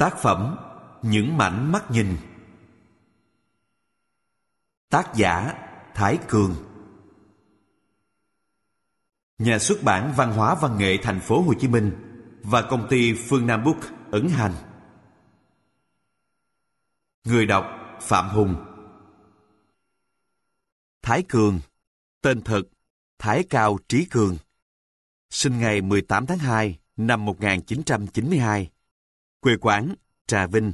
Tác phẩm Những mảnh mắt nhìn. Tác giả Thái Cường. Nhà xuất bản Văn hóa Văn nghệ Thành phố Hồ Chí Minh và công ty Phương Nam Book ấn hành. Người đọc Phạm Hùng. Thái Cường, Tên thật Thái Cao Trí Cường, Sinh ngày 18 tháng 2 năm 1992 Quê quán Trà Vinh.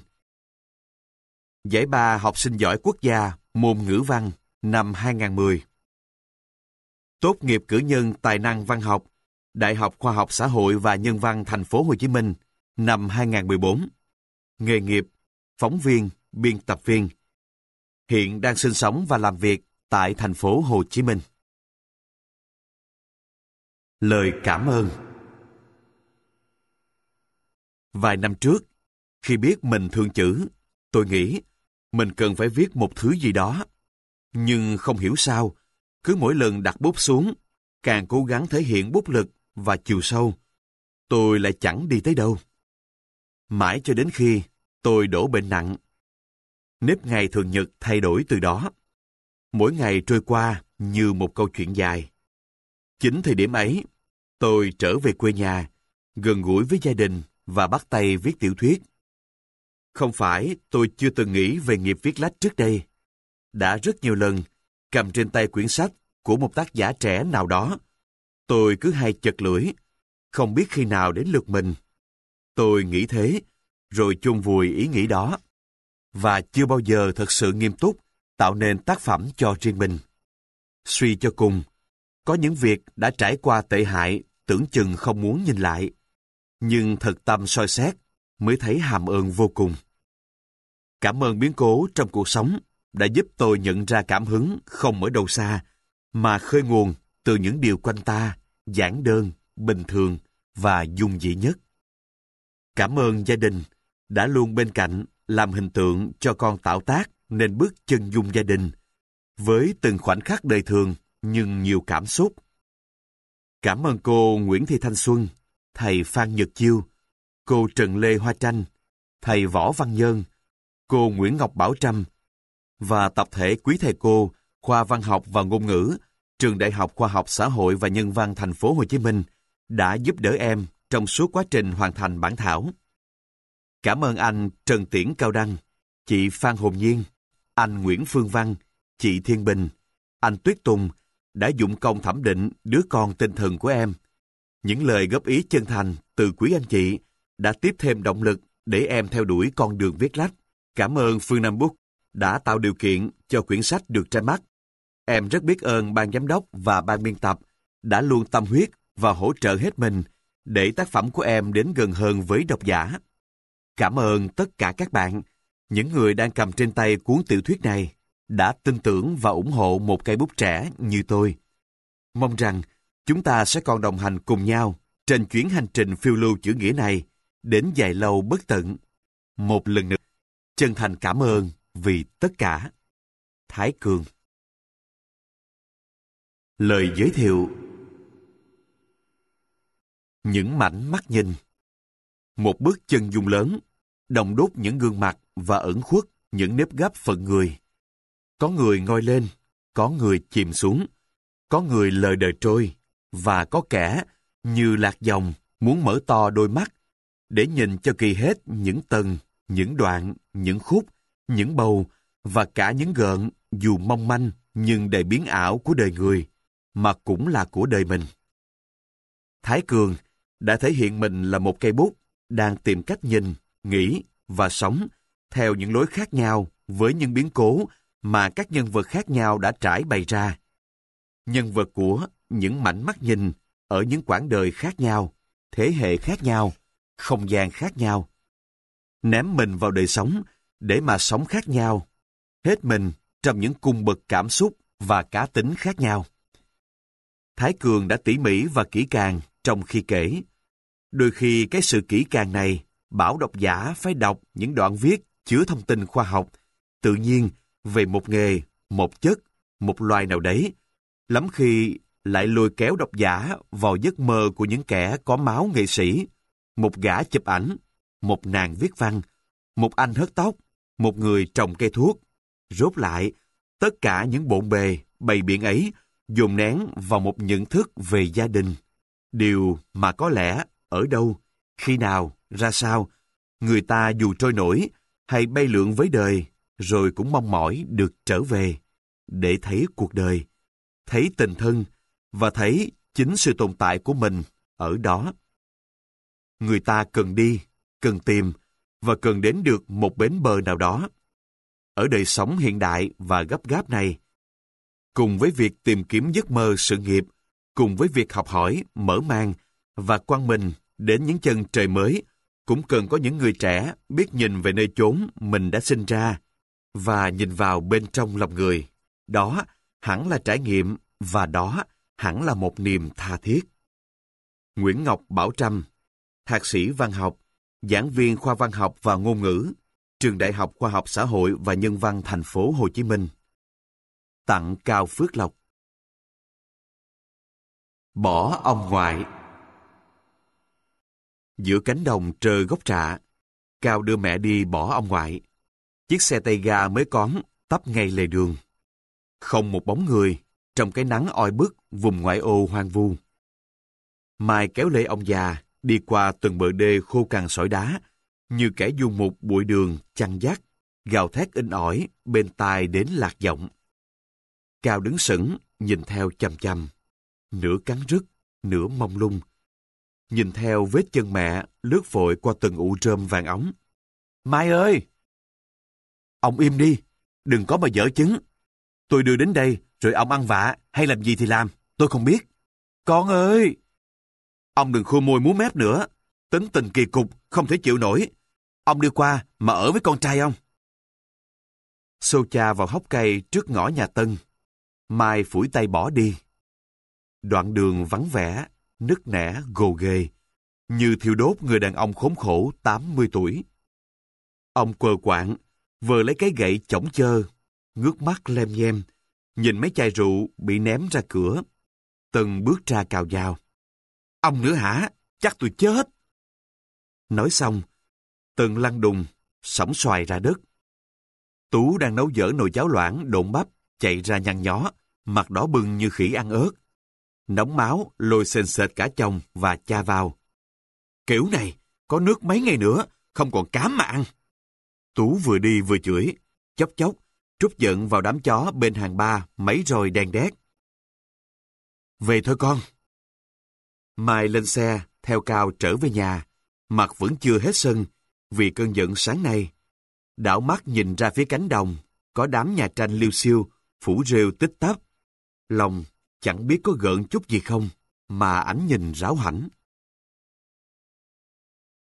Giải ba học sinh giỏi quốc gia môn ngữ văn năm 2010 Tốt nghiệp cử nhân tài năng văn học Đại học Khoa học Xã hội và Nhân văn Thành phố Hồ Chí Minh năm 2014 Nghề nghiệp phóng viên, biên tập viên. Hiện đang sinh sống và làm việc tại thành phố Hồ Chí Minh. Lời cảm ơn. Vài năm trước, khi biết mình thương chữ, tôi nghĩ mình cần phải viết một thứ gì đó. Nhưng không hiểu sao, cứ mỗi lần đặt bút xuống, càng cố gắng thể hiện bút lực và chiều sâu, tôi lại chẳng đi tới đâu. Mãi cho đến khi tôi đổ bệnh nặng. Nếp ngày thường nhật thay đổi từ đó. Mỗi ngày trôi qua như một câu chuyện dài. Chính thời điểm ấy, tôi trở về quê nhà, gần gũi với gia đình và bắt tay viết tiểu thuyết. Không phải tôi chưa từng nghĩ về nghiệp viết lách trước đây. Đã rất nhiều lần cầm trên tay quyển sách của một tác giả trẻ nào đó. Tôi cứ hay chật lưỡi, không biết khi nào đến lượt mình. Tôi nghĩ thế, rồi chôn vùi ý nghĩ đó. Và chưa bao giờ thật sự nghiêm túc tạo nên tác phẩm cho riêng mình. Suy cho cùng, có những việc đã trải qua tệ hại tưởng chừng không muốn nhìn lại nhưng thật tâm soi xét mới thấy hàm ơn vô cùng. Cảm ơn biến cố trong cuộc sống đã giúp tôi nhận ra cảm hứng không ở đâu xa, mà khơi nguồn từ những điều quanh ta, giản đơn, bình thường và dung dị nhất. Cảm ơn gia đình đã luôn bên cạnh làm hình tượng cho con tạo tác nên bước chân dung gia đình, với từng khoảnh khắc đời thường nhưng nhiều cảm xúc. Cảm ơn cô Nguyễn Thị Thanh Xuân thầy Phan Nhật Chiêu, cô Trần Lê Hoa Tranh, thầy Võ Văn Nhơn, cô Nguyễn Ngọc Bảo Trâm và tập thể quý thầy cô khoa văn học và ngôn ngữ trường Đại học Khoa học Xã hội và Nhân văn Thành phố Hồ Chí Minh đã giúp đỡ em trong suốt quá trình hoàn thành bản thảo. Cảm ơn anh Trần Tiễn Cao Đăng, chị Phan Hồn Nhiên, anh Nguyễn Phương Văn, chị Thiên Bình, anh Tuyết Tùng đã dụng công thẩm định đứa con tinh thần của em những lời góp ý chân thành từ quý anh chị đã tiếp thêm động lực để em theo đuổi con đường viết lách. Cảm ơn Phương Nam Book đã tạo điều kiện cho quyển sách được ra mắt. Em rất biết ơn ban giám đốc và ban biên tập đã luôn tâm huyết và hỗ trợ hết mình để tác phẩm của em đến gần hơn với độc giả. Cảm ơn tất cả các bạn, những người đang cầm trên tay cuốn tiểu thuyết này, đã tin tưởng và ủng hộ một cây bút trẻ như tôi. Mong rằng Chúng ta sẽ còn đồng hành cùng nhau trên chuyến hành trình phiêu lưu chữ nghĩa này đến dài lâu bất tận. Một lần nữa, chân thành cảm ơn vì tất cả. Thái Cường Lời giới thiệu Những mảnh mắt nhìn Một bước chân dung lớn, đồng đốt những gương mặt và ẩn khuất những nếp gấp phận người. Có người ngồi lên, có người chìm xuống, có người lời đời trôi, và có kẻ như lạc dòng muốn mở to đôi mắt để nhìn cho kỳ hết những tầng, những đoạn, những khúc, những bầu và cả những gợn dù mong manh nhưng đầy biến ảo của đời người, mà cũng là của đời mình. Thái Cường đã thể hiện mình là một cây bút đang tìm cách nhìn, nghĩ và sống theo những lối khác nhau với những biến cố mà các nhân vật khác nhau đã trải bày ra. Nhân vật của những mảnh mắt nhìn ở những quãng đời khác nhau, thế hệ khác nhau, không gian khác nhau. Ném mình vào đời sống để mà sống khác nhau, hết mình trong những cung bậc cảm xúc và cá tính khác nhau. Thái Cường đã tỉ mỉ và kỹ càng trong khi kể. Đôi khi cái sự kỹ càng này bảo độc giả phải đọc những đoạn viết chứa thông tin khoa học, tự nhiên về một nghề, một chất, một loài nào đấy. Lắm khi lại lôi kéo độc giả vào giấc mơ của những kẻ có máu nghệ sĩ, một gã chụp ảnh, một nàng viết văn, một anh hớt tóc, một người trồng cây thuốc. Rốt lại, tất cả những bộn bề, bày biện ấy dồn nén vào một nhận thức về gia đình. Điều mà có lẽ ở đâu, khi nào, ra sao, người ta dù trôi nổi hay bay lượn với đời, rồi cũng mong mỏi được trở về, để thấy cuộc đời, thấy tình thân và thấy chính sự tồn tại của mình ở đó. Người ta cần đi, cần tìm và cần đến được một bến bờ nào đó. Ở đời sống hiện đại và gấp gáp này, cùng với việc tìm kiếm giấc mơ sự nghiệp, cùng với việc học hỏi, mở mang và quan mình đến những chân trời mới, cũng cần có những người trẻ biết nhìn về nơi chốn mình đã sinh ra và nhìn vào bên trong lòng người. Đó hẳn là trải nghiệm và đó hẳn là một niềm tha thiết. Nguyễn Ngọc Bảo Trâm, Thạc sĩ văn học, giảng viên khoa văn học và ngôn ngữ, Trường Đại học Khoa học Xã hội và Nhân văn thành phố Hồ Chí Minh. Tặng Cao Phước Lộc Bỏ ông ngoại Giữa cánh đồng trơ gốc trạ, Cao đưa mẹ đi bỏ ông ngoại. Chiếc xe tay ga mới cón, tấp ngay lề đường. Không một bóng người, trong cái nắng oi bức vùng ngoại ô hoang vu. Mai kéo lê ông già, đi qua từng bờ đê khô cằn sỏi đá, như kẻ du mục bụi đường, chăn dắt, gào thét in ỏi, bên tai đến lạc giọng. Cao đứng sững, nhìn theo chầm chầm, nửa cắn rứt, nửa mông lung. Nhìn theo vết chân mẹ lướt vội qua từng ụ rơm vàng ống. Mai ơi! Ông im đi, đừng có mà dở chứng. Tôi đưa đến đây, rồi ông ăn vạ, hay làm gì thì làm, tôi không biết. Con ơi! Ông đừng khua môi múa mép nữa. Tính tình kỳ cục, không thể chịu nổi. Ông đi qua mà ở với con trai ông. Xô cha vào hốc cây trước ngõ nhà Tân. Mai phủi tay bỏ đi. Đoạn đường vắng vẻ, nứt nẻ, gồ ghề, như thiêu đốt người đàn ông khốn khổ 80 tuổi. Ông quờ quạng, vừa lấy cái gậy chổng chơ, ngước mắt lem nhem, nhìn mấy chai rượu bị ném ra cửa. Tần bước ra cào dao. Ông nữa hả? Chắc tôi chết. Nói xong, Tần lăn đùng, sổng xoài ra đất. Tú đang nấu dở nồi cháo loãng độn bắp, chạy ra nhăn nhó, mặt đỏ bừng như khỉ ăn ớt. Nóng máu, lôi sền sệt cả chồng và cha vào. Kiểu này, có nước mấy ngày nữa, không còn cám mà ăn. Tú vừa đi vừa chửi, chốc chốc, trút giận vào đám chó bên hàng ba, mấy rồi đèn đét. Về thôi con. Mai lên xe, theo Cao trở về nhà, mặt vẫn chưa hết sân, vì cơn giận sáng nay. Đảo mắt nhìn ra phía cánh đồng, có đám nhà tranh liêu siêu, phủ rêu tích tắp. Lòng chẳng biết có gợn chút gì không, mà ảnh nhìn ráo hẳn.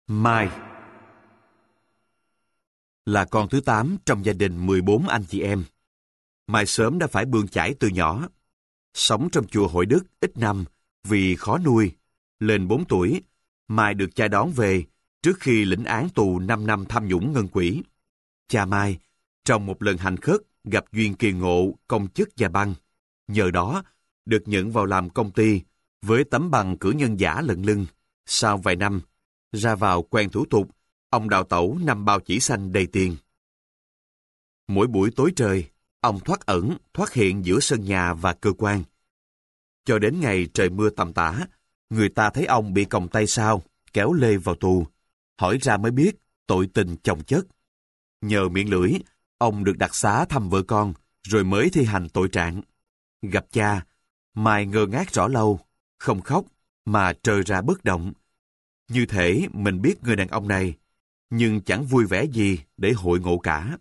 Mai là con thứ tám trong gia đình 14 anh chị em. Mai sớm đã phải bươn chải từ nhỏ. Sống trong chùa Hội Đức ít năm vì khó nuôi. Lên 4 tuổi, Mai được cha đón về trước khi lĩnh án tù 5 năm tham nhũng ngân quỹ. Cha Mai, trong một lần hành khất, gặp duyên kỳ ngộ công chức và băng. Nhờ đó, được nhận vào làm công ty với tấm bằng cử nhân giả lận lưng. Sau vài năm, ra vào quen thủ tục, ông đào tẩu năm bao chỉ xanh đầy tiền. Mỗi buổi tối trời, ông thoát ẩn, thoát hiện giữa sân nhà và cơ quan. Cho đến ngày trời mưa tầm tã, người ta thấy ông bị còng tay sao, kéo lê vào tù. Hỏi ra mới biết tội tình chồng chất. Nhờ miệng lưỡi, ông được đặc xá thăm vợ con, rồi mới thi hành tội trạng. Gặp cha, Mai ngơ ngác rõ lâu, không khóc, mà trơ ra bất động. Như thể mình biết người đàn ông này, nhưng chẳng vui vẻ gì để hội ngộ cả.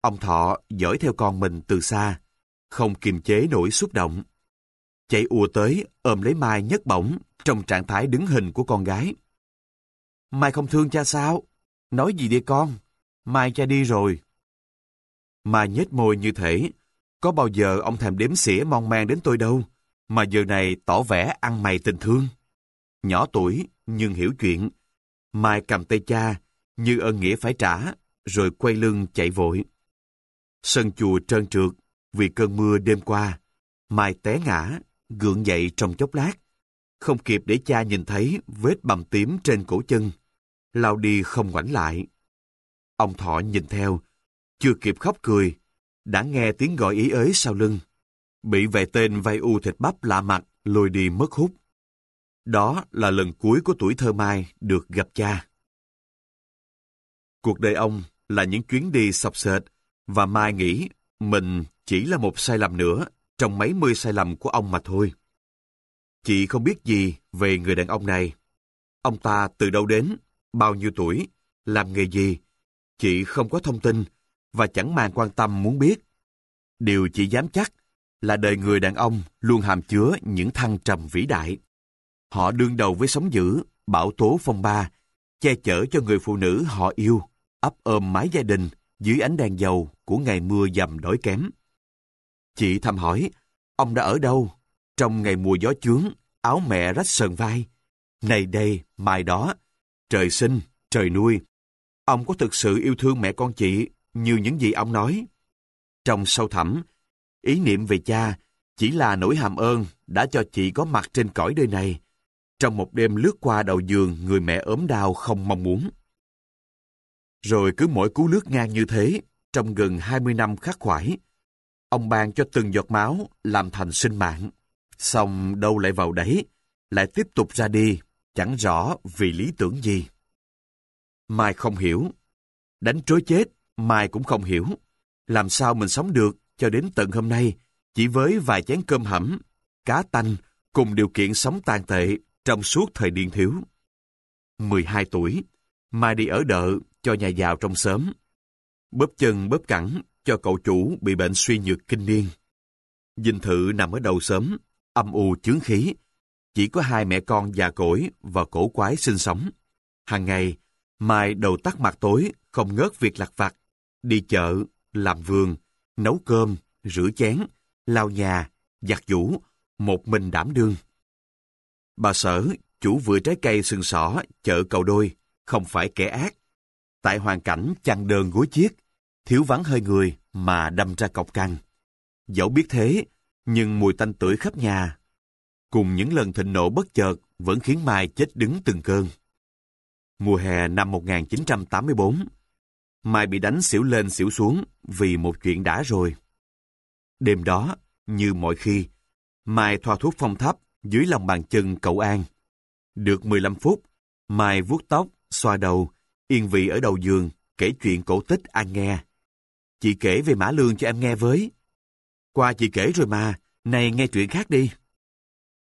Ông Thọ dõi theo con mình từ xa, không kiềm chế nổi xúc động. Chạy ùa tới, ôm lấy Mai nhấc bổng trong trạng thái đứng hình của con gái. Mai không thương cha sao? Nói gì đi con? Mai cha đi rồi. Mai nhếch môi như thể, có bao giờ ông thèm đếm xỉa mong mang đến tôi đâu, mà giờ này tỏ vẻ ăn mày tình thương. Nhỏ tuổi, nhưng hiểu chuyện. Mai cầm tay cha, như ơn nghĩa phải trả, rồi quay lưng chạy vội. Sân chùa trơn trượt, vì cơn mưa đêm qua. Mai té ngã, gượng dậy trong chốc lát. Không kịp để cha nhìn thấy vết bầm tím trên cổ chân. Lao đi không ngoảnh lại. Ông Thọ nhìn theo, chưa kịp khóc cười, đã nghe tiếng gọi ý ới sau lưng. Bị vệ tên vay u thịt bắp lạ mặt, lôi đi mất hút. Đó là lần cuối của tuổi thơ Mai được gặp cha. Cuộc đời ông là những chuyến đi sọc sệt, và Mai nghĩ mình chỉ là một sai lầm nữa trong mấy mươi sai lầm của ông mà thôi. Chị không biết gì về người đàn ông này. Ông ta từ đâu đến, bao nhiêu tuổi, làm nghề gì. Chị không có thông tin và chẳng màng quan tâm muốn biết. Điều chị dám chắc là đời người đàn ông luôn hàm chứa những thăng trầm vĩ đại. Họ đương đầu với sóng dữ, bão tố phong ba, che chở cho người phụ nữ họ yêu, ấp ôm mái gia đình dưới ánh đèn dầu của ngày mưa dầm đói kém. Chị thầm hỏi, ông đã ở đâu? Trong ngày mùa gió chướng, áo mẹ rách sờn vai. Này đây, mai đó, trời sinh, trời nuôi. Ông có thực sự yêu thương mẹ con chị như những gì ông nói? Trong sâu thẳm, ý niệm về cha chỉ là nỗi hàm ơn đã cho chị có mặt trên cõi đời này, trong một đêm lướt qua đầu giường người mẹ ốm đau không mong muốn. Rồi cứ mỗi cú lướt ngang như thế, trong gần 20 năm khắc khoải, ông ban cho từng giọt máu làm thành sinh mạng. Xong đâu lại vào đấy, lại tiếp tục ra đi, chẳng rõ vì lý tưởng gì. Mai không hiểu. Đánh trối chết, Mai cũng không hiểu. Làm sao mình sống được cho đến tận hôm nay, chỉ với vài chén cơm hẩm, cá tanh, cùng điều kiện sống tàn tệ trong suốt thời niên thiếu. 12 tuổi, Mai đi ở đợ cho nhà giàu trong xóm. Bóp chân bóp cẳng cho cậu chủ bị bệnh suy nhược kinh niên. Dinh thự nằm ở đầu xóm, âm u chướng khí. Chỉ có hai mẹ con già cỗi và cổ quái sinh sống. Hàng ngày, Mai đầu tắt mặt tối, không ngớt việc lặt vặt. Đi chợ, làm vườn, nấu cơm, rửa chén, lau nhà, giặt giũ, một mình đảm đương. Bà sở, chủ vừa trái cây sừng sỏ, chợ cầu đôi, không phải kẻ ác. Tại hoàn cảnh chăn đơn gối chiếc, thiếu vắng hơi người mà đâm ra cọc cằn. Dẫu biết thế, nhưng mùi tanh tưởi khắp nhà, cùng những lần thịnh nộ bất chợt vẫn khiến Mai chết đứng từng cơn. Mùa hè năm 1984, Mai bị đánh xỉu lên xỉu xuống vì một chuyện đã rồi. Đêm đó, như mọi khi, Mai thoa thuốc phong thấp dưới lòng bàn chân cậu An. Được 15 phút, Mai vuốt tóc, xoa đầu, yên vị ở đầu giường, kể chuyện cổ tích An nghe. Chị kể về Mã Lương cho em nghe với. Qua chị kể rồi mà, này nghe chuyện khác đi.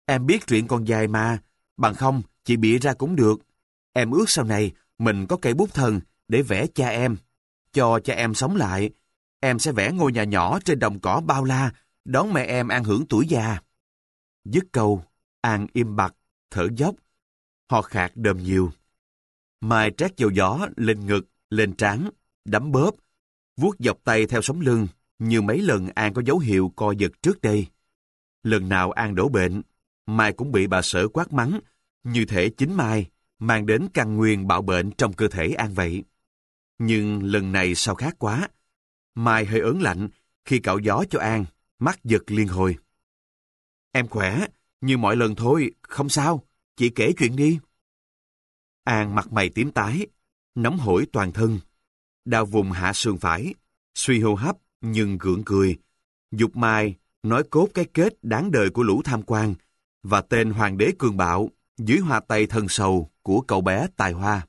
Em biết chuyện còn dài mà, bằng không chị bịa ra cũng được. Em ước sau này mình có cây bút thần để vẽ cha em. Cho cha em sống lại, em sẽ vẽ ngôi nhà nhỏ trên đồng cỏ bao la, đón mẹ em an hưởng tuổi già. Dứt câu, An im bặt, thở dốc. Họ khạc đờm nhiều. Mai trát dầu gió lên ngực, lên trán, đấm bóp, vuốt dọc tay theo sống lưng, như mấy lần An có dấu hiệu co giật trước đây. Lần nào An đổ bệnh, Mai cũng bị bà sở quát mắng, như thể chính Mai mang đến căn nguyên bạo bệnh trong cơ thể An vậy. Nhưng lần này sao khác quá. Mai hơi ớn lạnh khi cạo gió cho An, mắt giật liên hồi. Em khỏe, như mọi lần thôi, không sao, chị kể chuyện đi. An mặt mày tím tái, nóng hổi toàn thân, đau vùng hạ sườn phải, suy hô hấp nhưng gượng cười. Dục Mai nói cốt cái kết đáng đời của lũ tham quan và tên hoàng đế cường bạo dưới hoa tay thân sầu của cậu bé tài hoa.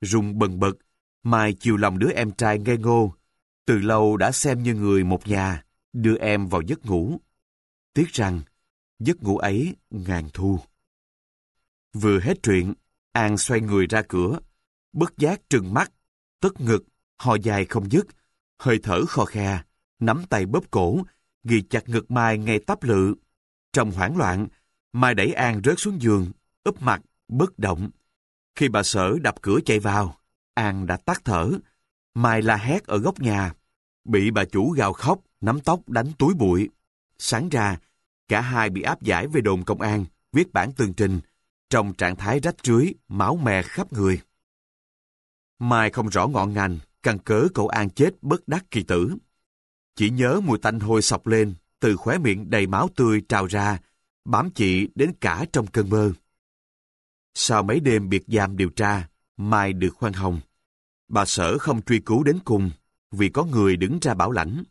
Rung bần bật, Mai chiều lòng đứa em trai ngây ngô, từ lâu đã xem như người một nhà, đưa em vào giấc ngủ. Tiếc rằng, giấc ngủ ấy ngàn thu. Vừa hết chuyện, An xoay người ra cửa, bất giác trừng mắt, tức ngực, hò dài không dứt, hơi thở khò khe, nắm tay bóp cổ, ghi chặt ngực Mai ngay tắp lự. Trong hoảng loạn, Mai đẩy An rớt xuống giường, úp mặt, bất động. Khi bà sở đập cửa chạy vào, An đã tắt thở. Mai la hét ở góc nhà, bị bà chủ gào khóc, nắm tóc đánh túi bụi. Sáng ra, cả hai bị áp giải về đồn công an, viết bản tường trình, trong trạng thái rách rưới, máu me khắp người. Mai không rõ ngọn ngành, căn cớ cậu An chết bất đắc kỳ tử. Chỉ nhớ mùi tanh hôi sọc lên, từ khóe miệng đầy máu tươi trào ra, bám chị đến cả trong cơn mơ. Sau mấy đêm biệt giam điều tra, Mai được khoan hồng. Bà sở không truy cứu đến cùng vì có người đứng ra bảo lãnh.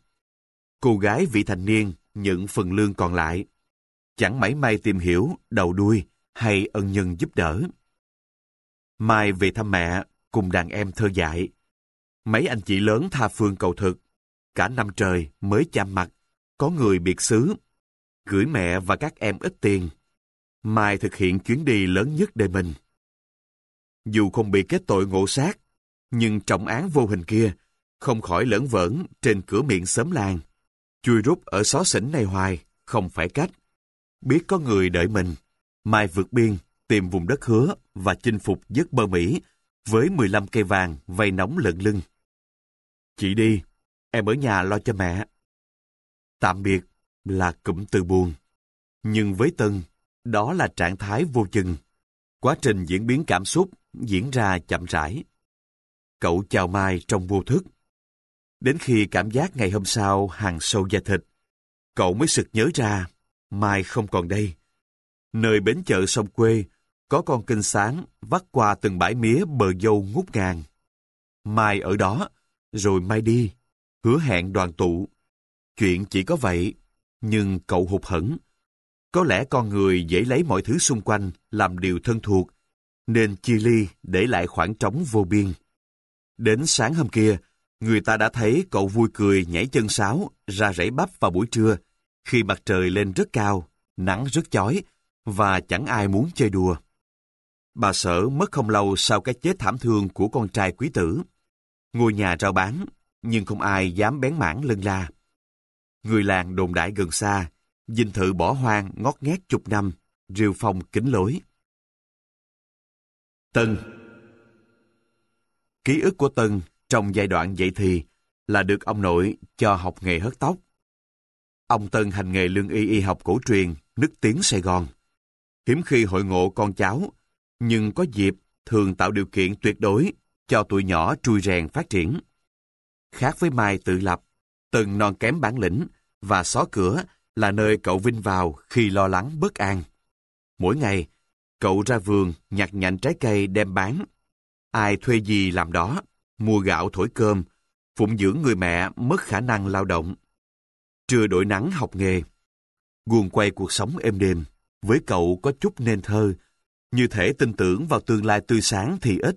Cô gái vị thành niên nhận phần lương còn lại. Chẳng mảy may tìm hiểu đầu đuôi hay ân nhân giúp đỡ. Mai về thăm mẹ cùng đàn em thơ dại. Mấy anh chị lớn tha phương cầu thực. Cả năm trời mới chạm mặt, có người biệt xứ. Gửi mẹ và các em ít tiền. Mai thực hiện chuyến đi lớn nhất đời mình. Dù không bị kết tội ngộ sát, nhưng trọng án vô hình kia không khỏi lẫn vỡn trên cửa miệng xóm làng. Chui rút ở xó xỉnh này hoài, không phải cách. Biết có người đợi mình, Mai vượt biên, tìm vùng đất hứa và chinh phục giấc mơ Mỹ với 15 cây vàng vây nóng lợn lưng. Chị đi, em ở nhà lo cho mẹ. Tạm biệt là cụm từ buồn. Nhưng với Tân, đó là trạng thái vô chừng. Quá trình diễn biến cảm xúc diễn ra chậm rãi. Cậu chào Mai trong vô thức. Đến khi cảm giác ngày hôm sau hàng sâu da thịt, cậu mới sực nhớ ra Mai không còn đây. Nơi bến chợ sông quê, có con kênh sáng vắt qua từng bãi mía bờ dâu ngút ngàn. Mai ở đó, rồi Mai đi, hứa hẹn đoàn tụ. Chuyện chỉ có vậy, nhưng cậu hụt hẫng. Có lẽ con người dễ lấy mọi thứ xung quanh làm điều thân thuộc, nên chia ly để lại khoảng trống vô biên. Đến sáng hôm kia, người ta đã thấy cậu vui cười nhảy chân sáo ra rẫy bắp vào buổi trưa, khi mặt trời lên rất cao, nắng rất chói, và chẳng ai muốn chơi đùa. Bà sở mất không lâu sau cái chết thảm thương của con trai quý tử. Ngôi nhà rao bán, nhưng không ai dám bén mảng lân la. Người làng đồn đại gần xa, dinh thự bỏ hoang ngót nghét chục năm, rêu phong kính lối. Tân Ký ức của Tân trong giai đoạn dậy thì là được ông nội cho học nghề hớt tóc. Ông Tân hành nghề lương y y học cổ truyền, nức tiếng Sài Gòn. Hiếm khi hội ngộ con cháu, nhưng có dịp thường tạo điều kiện tuyệt đối cho tụi nhỏ trui rèn phát triển. Khác với Mai tự lập, từng non kém bản lĩnh và xó cửa là nơi cậu vinh vào khi lo lắng bất an. Mỗi ngày, cậu ra vườn nhặt nhạnh trái cây đem bán. Ai thuê gì làm đó, mua gạo thổi cơm, phụng dưỡng người mẹ mất khả năng lao động. Trưa đổi nắng học nghề. Guồng quay cuộc sống êm đềm, với cậu có chút nên thơ, như thể tin tưởng vào tương lai tươi sáng thì ít,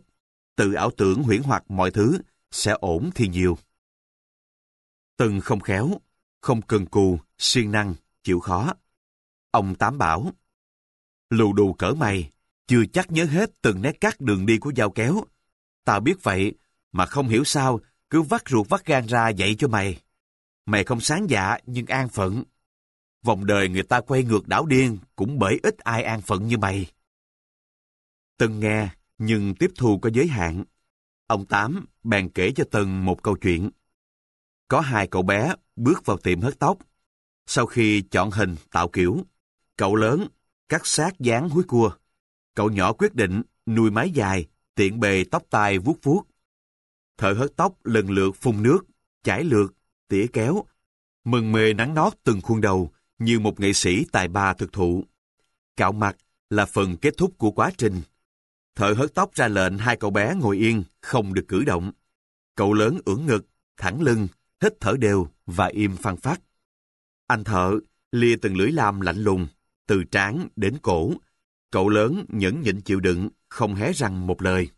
tự ảo tưởng huyễn hoặc mọi thứ sẽ ổn thì nhiều. Từng không khéo, không cần cù, siêng năng, chịu khó. Ông Tám bảo, lù đù cỡ mày, chưa chắc nhớ hết từng nét cắt đường đi của dao kéo. Tao biết vậy, mà không hiểu sao, cứ vắt ruột vắt gan ra dạy cho mày. Mày không sáng dạ, nhưng an phận. Vòng đời người ta quay ngược đảo điên, cũng bởi ít ai an phận như mày. Tân nghe, nhưng tiếp thu có giới hạn. Ông Tám bèn kể cho Tân một câu chuyện. Có hai cậu bé bước vào tiệm hớt tóc. Sau khi chọn hình tạo kiểu, cậu lớn cắt sát dáng húi cua. Cậu nhỏ quyết định nuôi mái dài, tiện bề tóc tai vuốt vuốt. Thợ hớt tóc lần lượt phun nước, chải lượt, tỉa kéo, mừng mề nắng nót từng khuôn đầu như một nghệ sĩ tài ba thực thụ. Cạo mặt là phần kết thúc của quá trình. Thợ hớt tóc ra lệnh hai cậu bé ngồi yên, không được cử động. Cậu lớn ưỡn ngực, thẳng lưng, hít thở đều và im phăng phát. Anh thợ lia từng lưỡi lam lạnh lùng, từ trán đến cổ. Cậu lớn nhẫn nhịn chịu đựng, không hé răng một lời.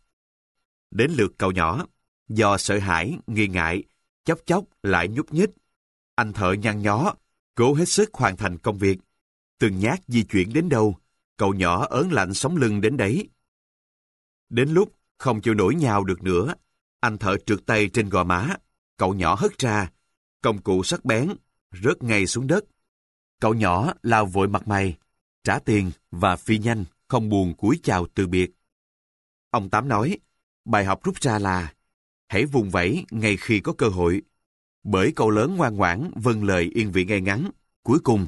Đến lượt cậu nhỏ, do sợ hãi, nghi ngại, chốc chốc lại nhúc nhích. Anh thợ nhăn nhó, cố hết sức hoàn thành công việc. Từng nhát di chuyển đến đâu, cậu nhỏ ớn lạnh sống lưng đến đấy. Đến lúc không chịu nổi nhào được nữa, anh thợ trượt tay trên gò má, cậu nhỏ hất ra, công cụ sắc bén, rớt ngay xuống đất. Cậu nhỏ lao vội mặt mày, trả tiền và phi nhanh, không buồn cúi chào từ biệt. Ông Tám nói, bài học rút ra là hãy vùng vẫy ngay khi có cơ hội. Bởi cậu lớn ngoan ngoãn vâng lời yên vị ngay ngắn, cuối cùng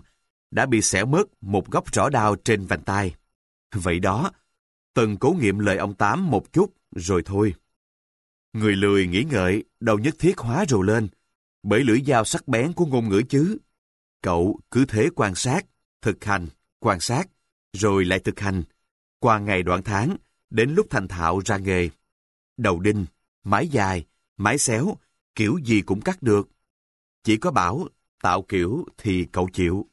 đã bị xẻ mất một góc rõ đau trên vành tay. Vậy đó, Tần cố nghiệm lời ông Tám một chút rồi thôi. Người lười nghĩ ngợi đầu nhất thiết hóa rồ lên, bởi lưỡi dao sắc bén của ngôn ngữ chứ. Cậu cứ thế quan sát, thực hành, quan sát, rồi lại thực hành, qua ngày đoạn tháng, đến lúc thành thạo ra nghề. Đầu đinh, mái dài, mái xéo, kiểu gì cũng cắt được. Chỉ có bảo, tạo kiểu thì cậu chịu.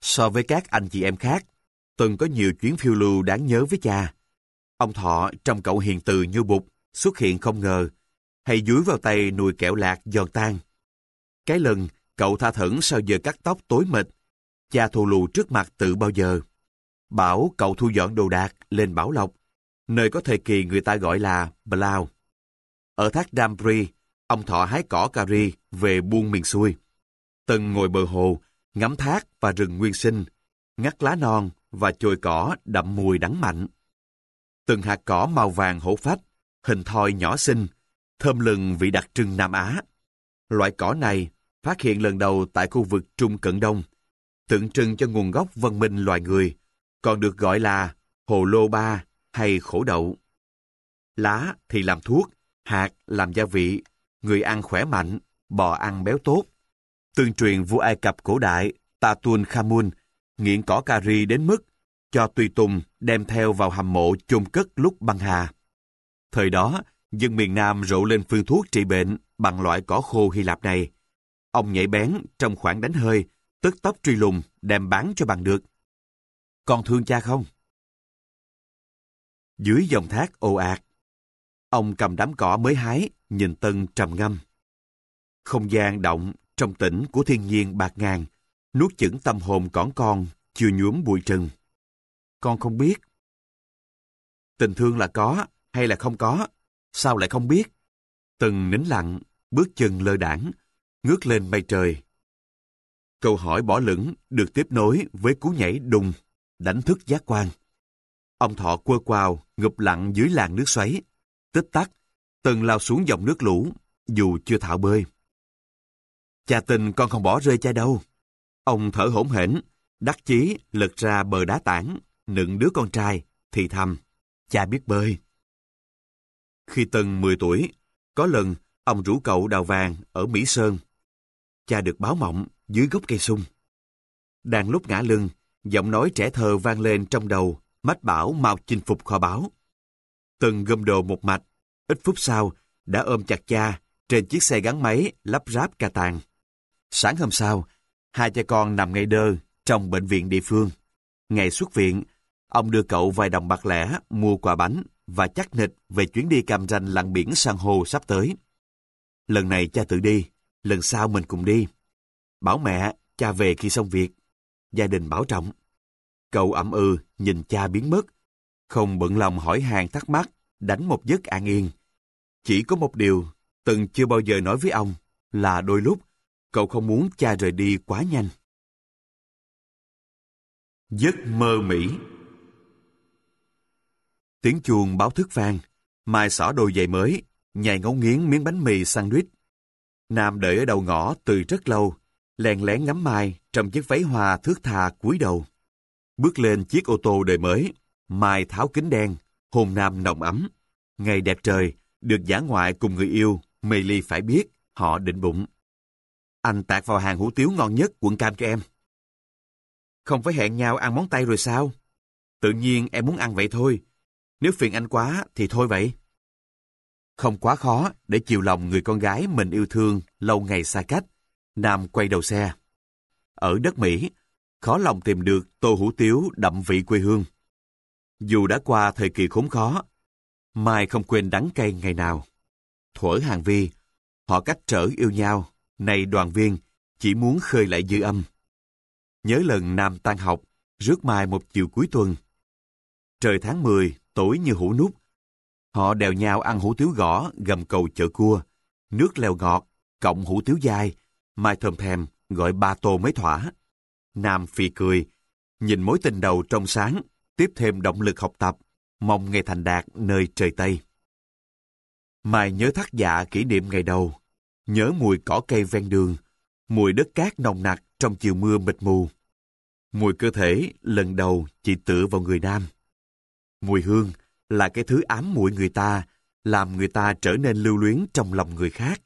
So với các anh chị em khác, từng có nhiều chuyến phiêu lưu đáng nhớ với cha. Ông Thọ trong cậu hiền từ như bụt, xuất hiện không ngờ, hay dúi vào tay nùi kẹo lạc giòn tan. Cái lần, cậu tha thẩn sau giờ cắt tóc tối mịt, cha thù lù trước mặt tự bao giờ. Bảo cậu thu dọn đồ đạc lên Bảo Lộc, nơi có thời kỳ người ta gọi là Blau. Ở thác Damri, ông Thọ hái cỏ cà ri về buôn miền xuôi. Từng ngồi bờ hồ, ngắm thác và rừng nguyên sinh, ngắt lá non và chồi cỏ đậm mùi đắng mạnh. Từng hạt cỏ màu vàng hổ phách, hình thoi nhỏ xinh, thơm lừng vị đặc trưng Nam Á. Loại cỏ này phát hiện lần đầu tại khu vực Trung Cận Đông, tượng trưng cho nguồn gốc văn minh loài người, còn được gọi là hồ lô ba hay khổ đậu. Lá thì làm thuốc, hạt làm gia vị, người ăn khỏe mạnh, bò ăn béo tốt. Tương truyền vua Ai Cập cổ đại Tatun Khamun nghiện cỏ cà ri đến mức cho tùy tùng đem theo vào hầm mộ chôn cất lúc băng hà. Thời đó, dân miền Nam rộ lên phương thuốc trị bệnh bằng loại cỏ khô Hy Lạp này. Ông nhảy bén trong khoảng đánh hơi, tức tốc truy lùng, đem bán cho bằng được. Còn thương cha không? Dưới dòng thác ồ ạt, ông cầm đám cỏ mới hái, nhìn Tân trầm ngâm. Không gian động trong tỉnh của thiên nhiên bạc ngàn, nuốt chửng tâm hồn cỏn con, chưa nhuốm bụi trần. Con không biết. Tình thương là có hay là không có, sao lại không biết? Từng nín lặng, bước chân lơ đảng, ngước lên mây trời. Câu hỏi bỏ lửng được tiếp nối với cú nhảy đùng, đánh thức giác quan. Ông thọ quơ quào, ngụp lặng dưới làn nước xoáy. Tích tắc, từng lao xuống dòng nước lũ, dù chưa thạo bơi. Cha tình con không bỏ rơi cha đâu. Ông thở hổn hển, đắc chí lật ra bờ đá tảng, nựng đứa con trai, thì thầm, cha biết bơi. Khi Tân 10 tuổi, có lần ông rủ cậu đào vàng ở Mỹ Sơn. Cha được báo mộng dưới gốc cây sung. Đang lúc ngã lưng, giọng nói trẻ thơ vang lên trong đầu, mách bảo mau chinh phục kho báu. Tân gom đồ một mạch, ít phút sau, đã ôm chặt cha trên chiếc xe gắn máy lắp ráp ca tàng. Sáng hôm sau, hai cha con nằm ngay đơ trong bệnh viện địa phương. Ngày xuất viện, ông đưa cậu vài đồng bạc lẻ mua quà bánh và chắc nịch về chuyến đi cam ranh lặn biển san hô sắp tới. Lần này cha tự đi, lần sau mình cùng đi. Bảo mẹ, cha về khi xong việc. Gia đình bảo trọng. Cậu ẩm ừ, nhìn cha biến mất. Không bận lòng hỏi hàng thắc mắc, đánh một giấc an yên. Chỉ có một điều, từng chưa bao giờ nói với ông, là đôi lúc, cậu không muốn cha rời đi quá nhanh. Giấc mơ Mỹ Tiếng chuông báo thức vang, Mai xỏ đôi giày mới, nhai ngấu nghiến miếng bánh mì sandwich. Nam đợi ở đầu ngõ từ rất lâu, lèn lén ngắm Mai trong chiếc váy hoa thước tha cúi đầu. Bước lên chiếc ô tô đời mới, Mai tháo kính đen, hồn Nam nồng ấm. Ngày đẹp trời, được giả ngoại cùng người yêu, Mê Ly phải biết, họ định bụng. Anh tạt vào hàng hủ tiếu ngon nhất quận cam cho em. Không phải hẹn nhau ăn món tay rồi sao? Tự nhiên em muốn ăn vậy thôi. Nếu phiền anh quá thì thôi vậy. Không quá khó để chiều lòng người con gái mình yêu thương lâu ngày xa cách. Nam quay đầu xe. Ở đất Mỹ, khó lòng tìm được tô hủ tiếu đậm vị quê hương. Dù đã qua thời kỳ khốn khó, Mai không quên đắng cay ngày nào. Thuở hàng vi, họ cách trở yêu nhau, này đoàn viên, chỉ muốn khơi lại dư âm. Nhớ lần Nam tan học, rước Mai một chiều cuối tuần. Trời tháng 10, tối như hũ nút. Họ đèo nhau ăn hủ tiếu gõ gầm cầu chợ cua, nước leo ngọt, cộng hủ tiếu dai, Mai thơm thèm, gọi ba tô mới thỏa. Nam phì cười, nhìn mối tình đầu trong sáng, tiếp thêm động lực học tập, mong ngày thành đạt nơi trời Tây. Mai nhớ thắt dạ kỷ niệm ngày đầu, nhớ mùi cỏ cây ven đường, mùi đất cát nồng nặc trong chiều mưa mịt mù. Mùi cơ thể lần đầu chỉ tựa vào người nam. Mùi hương là cái thứ ám muội người ta, làm người ta trở nên lưu luyến trong lòng người khác.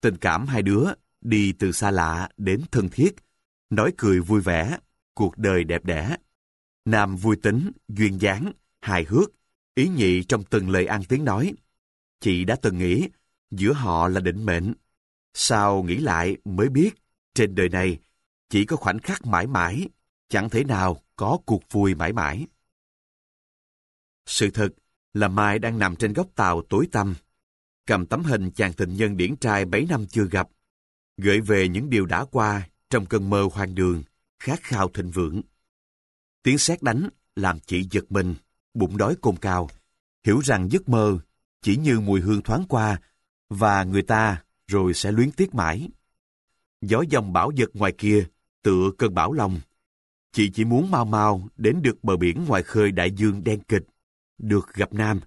Tình cảm hai đứa đi từ xa lạ đến thân thiết, nói cười vui vẻ, cuộc đời đẹp đẽ. Nam vui tính, duyên dáng, hài hước, ý nhị trong từng lời ăn tiếng nói. chị đã từng nghĩ giữa họ là định mệnh. Sao nghĩ lại mới biết trên đời này chỉ có khoảnh khắc mãi mãi, chẳng thể nào có cuộc vui mãi mãi. Sự thật là Mai đang nằm trên góc tàu tối tăm, cầm tấm hình chàng tình nhân điển trai bấy năm chưa gặp, gợi về những điều đã qua trong cơn mơ hoang đường, khát khao thịnh vượng. Tiếng sét đánh làm chị giật mình, bụng đói cồn cao, hiểu rằng giấc mơ chỉ như mùi hương thoáng qua và người ta rồi sẽ luyến tiếc mãi. Gió dòng bão giật ngoài kia tựa cơn bão lòng. Chị chỉ muốn mau mau đến được bờ biển ngoài khơi đại dương đen kịch, được gặp Nam,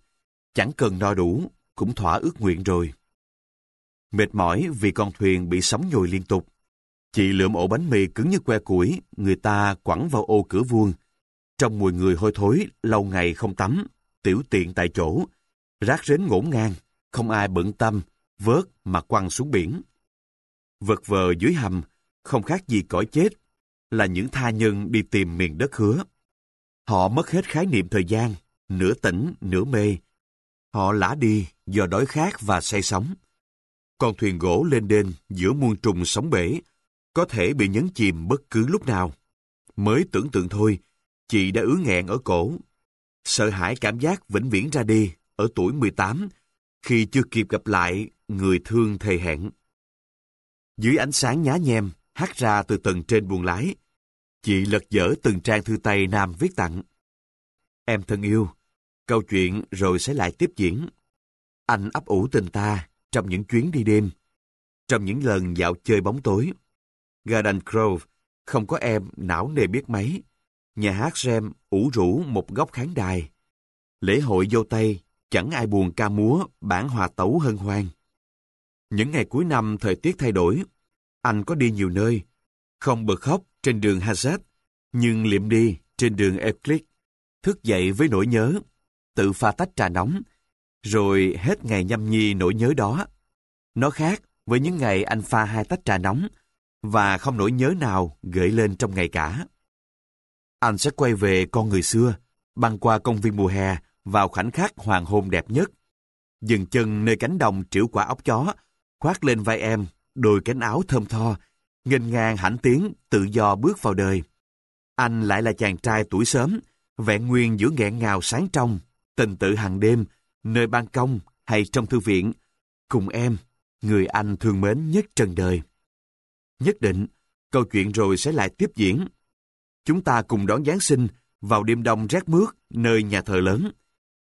chẳng cần no đủ, cũng thỏa ước nguyện rồi. Mệt mỏi vì con thuyền bị sóng nhồi liên tục. Chị lượm ổ bánh mì cứng như que củi, người ta quẳng vào ô cửa vuông. Trong mùi người hôi thối, lâu ngày không tắm, tiểu tiện tại chỗ, rác rến ngổn ngang, không ai bận tâm, vớt mà quăng xuống biển. Vật vờ dưới hầm, không khác gì cõi chết, là những tha nhân đi tìm miền đất hứa. Họ mất hết khái niệm thời gian, nửa tỉnh, nửa mê. Họ lã đi do đói khát và say sóng. Con thuyền gỗ lên đên giữa muôn trùng sóng bể, có thể bị nhấn chìm bất cứ lúc nào. Mới tưởng tượng thôi, chị đã ứ nghẹn ở cổ. Sợ hãi cảm giác vĩnh viễn ra đi ở tuổi 18, khi chưa kịp gặp lại người thương thề hẹn. Dưới ánh sáng nhá nhem, hắt ra từ tầng trên buồng lái, chị lật dở từng trang thư tay Nam viết tặng. Em thân yêu, câu chuyện rồi sẽ lại tiếp diễn. Anh ấp ủ tình ta trong những chuyến đi đêm, trong những lần dạo chơi bóng tối. Garden Grove không có em não nề biết mấy. Nhà hát Rem ủ rũ một góc khán đài. Lễ hội vô Tây chẳng ai buồn ca múa bản hòa tấu hân hoan. Những ngày cuối năm thời tiết thay đổi, anh có đi nhiều nơi, không bật khóc trên đường Hazard, nhưng liệm đi trên đường Euclid, thức dậy với nỗi nhớ, tự pha tách trà nóng, rồi hết ngày nhâm nhi nỗi nhớ đó. Nó khác với những ngày anh pha hai tách trà nóng và không nỗi nhớ nào gợi lên trong ngày cả. Anh sẽ quay về con người xưa, băng qua công viên mùa hè vào khoảnh khắc hoàng hôn đẹp nhất. Dừng chân nơi cánh đồng triệu quả ốc chó, khoác lên vai em, đôi cánh áo thơm tho, nghênh ngang hãnh tiếng, tự do bước vào đời. Anh lại là chàng trai tuổi sớm, vẹn nguyên giữa nghẹn ngào sáng trong, tình tự hàng đêm, nơi ban công hay trong thư viện, cùng em, người anh thương mến nhất trần đời. Nhất định, câu chuyện rồi sẽ lại tiếp diễn. Chúng ta cùng đón Giáng sinh vào đêm đông rét mướt nơi nhà thờ lớn.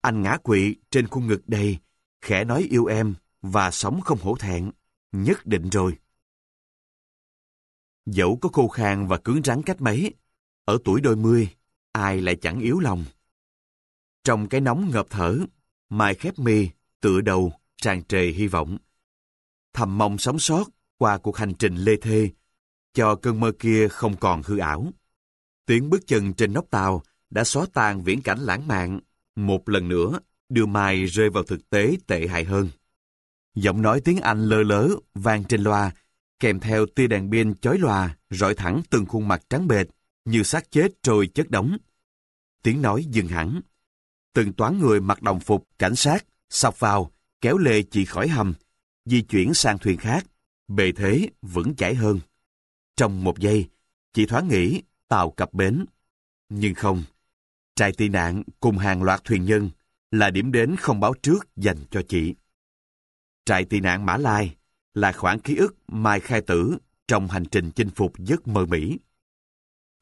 Anh ngã quỵ trên khuôn ngực đầy, khẽ nói yêu em và sống không hổ thẹn. Nhất định rồi. Dẫu có khô khan và cứng rắn cách mấy, ở tuổi đôi mươi, ai lại chẳng yếu lòng. Trong cái nóng ngợp thở, Mai khép mi, tựa đầu, tràn trề hy vọng. Thầm mong sống sót qua cuộc hành trình lê thê, cho cơn mơ kia không còn hư ảo. Tiếng bước chân trên nóc tàu đã xóa tan viễn cảnh lãng mạn, một lần nữa đưa Mai rơi vào thực tế tệ hại hơn. Giọng nói tiếng Anh lơ lớ vang trên loa, kèm theo tia đèn pin chói lòa rọi thẳng từng khuôn mặt trắng bệt như xác chết trôi chất đống. Tiếng nói dừng hẳn. Từng toán người mặc đồng phục cảnh sát sọc vào, kéo lê chị khỏi hầm, di chuyển sang thuyền khác, bề thế vững chãi hơn. Trong một giây, chị thoáng nghĩ tàu cập bến. Nhưng không, trại tị nạn cùng hàng loạt thuyền nhân là điểm đến không báo trước dành cho chị. Trại tị nạn Mã Lai là khoảng ký ức Mai khai tử trong hành trình chinh phục giấc mơ Mỹ.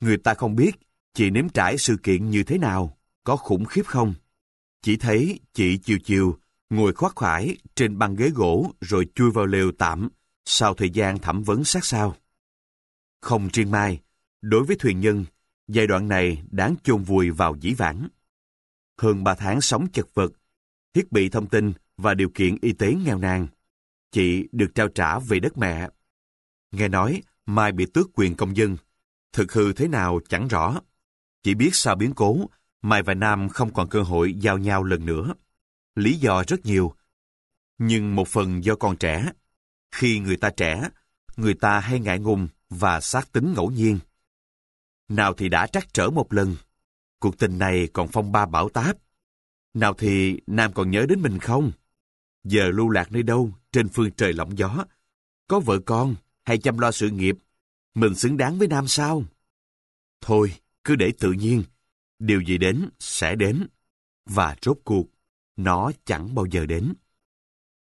Người ta không biết chị nếm trải sự kiện như thế nào, có khủng khiếp không. Chỉ thấy chị chiều chiều ngồi khoác khoải trên băng ghế gỗ rồi chui vào lều tạm sau thời gian thẩm vấn sát sao. Không riêng Mai, đối với thuyền nhân, giai đoạn này đáng chôn vùi vào dĩ vãng. Hơn ba tháng sống chật vật, thiết bị thông tin và điều kiện y tế nghèo nàn. Chị được trao trả về đất mẹ. Nghe nói Mai bị tước quyền công dân. Thực hư thế nào chẳng rõ. Chỉ biết sau biến cố, Mai và Nam không còn cơ hội giao nhau lần nữa. Lý do rất nhiều. Nhưng một phần do còn trẻ. Khi người ta trẻ, người ta hay ngại ngùng và xác tính ngẫu nhiên. Nào thì đã trắc trở một lần. Cuộc tình này còn phong ba bão táp. Nào thì Nam còn nhớ đến mình không? giờ lưu lạc nơi đâu trên phương trời lộng gió. Có vợ con hay chăm lo sự nghiệp, mình xứng đáng với Nam sao? Thôi, cứ để tự nhiên, điều gì đến sẽ đến. Và rốt cuộc, nó chẳng bao giờ đến.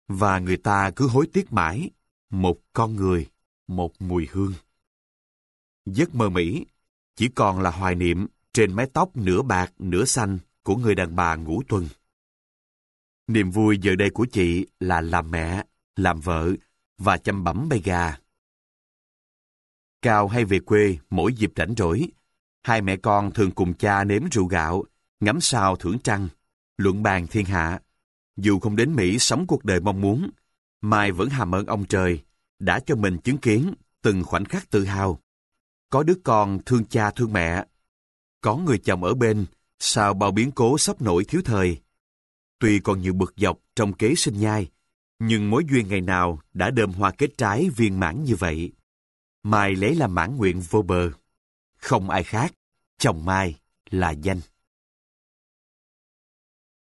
Và người ta cứ hối tiếc mãi, một con người, một mùi hương. Giấc mơ Mỹ chỉ còn là hoài niệm trên mái tóc nửa bạc nửa xanh của người đàn bà ngũ tuần. Niềm vui giờ đây của chị là làm mẹ, làm vợ và chăm bẩm bay gà. Cao hay về quê mỗi dịp rảnh rỗi, hai mẹ con thường cùng cha nếm rượu gạo, ngắm sao thưởng trăng, luận bàn thiên hạ. Dù không đến Mỹ sống cuộc đời mong muốn, Mai vẫn hàm ơn ông trời đã cho mình chứng kiến từng khoảnh khắc tự hào. Có đứa con thương cha thương mẹ, có người chồng ở bên sau bao biến cố sắp nổi thiếu thời. Tuy còn nhiều bực dọc trong kế sinh nhai, nhưng mối duyên ngày nào đã đơm hoa kết trái viên mãn như vậy. Mai lấy làm mãn nguyện vô bờ. Không ai khác, chồng Mai là danh.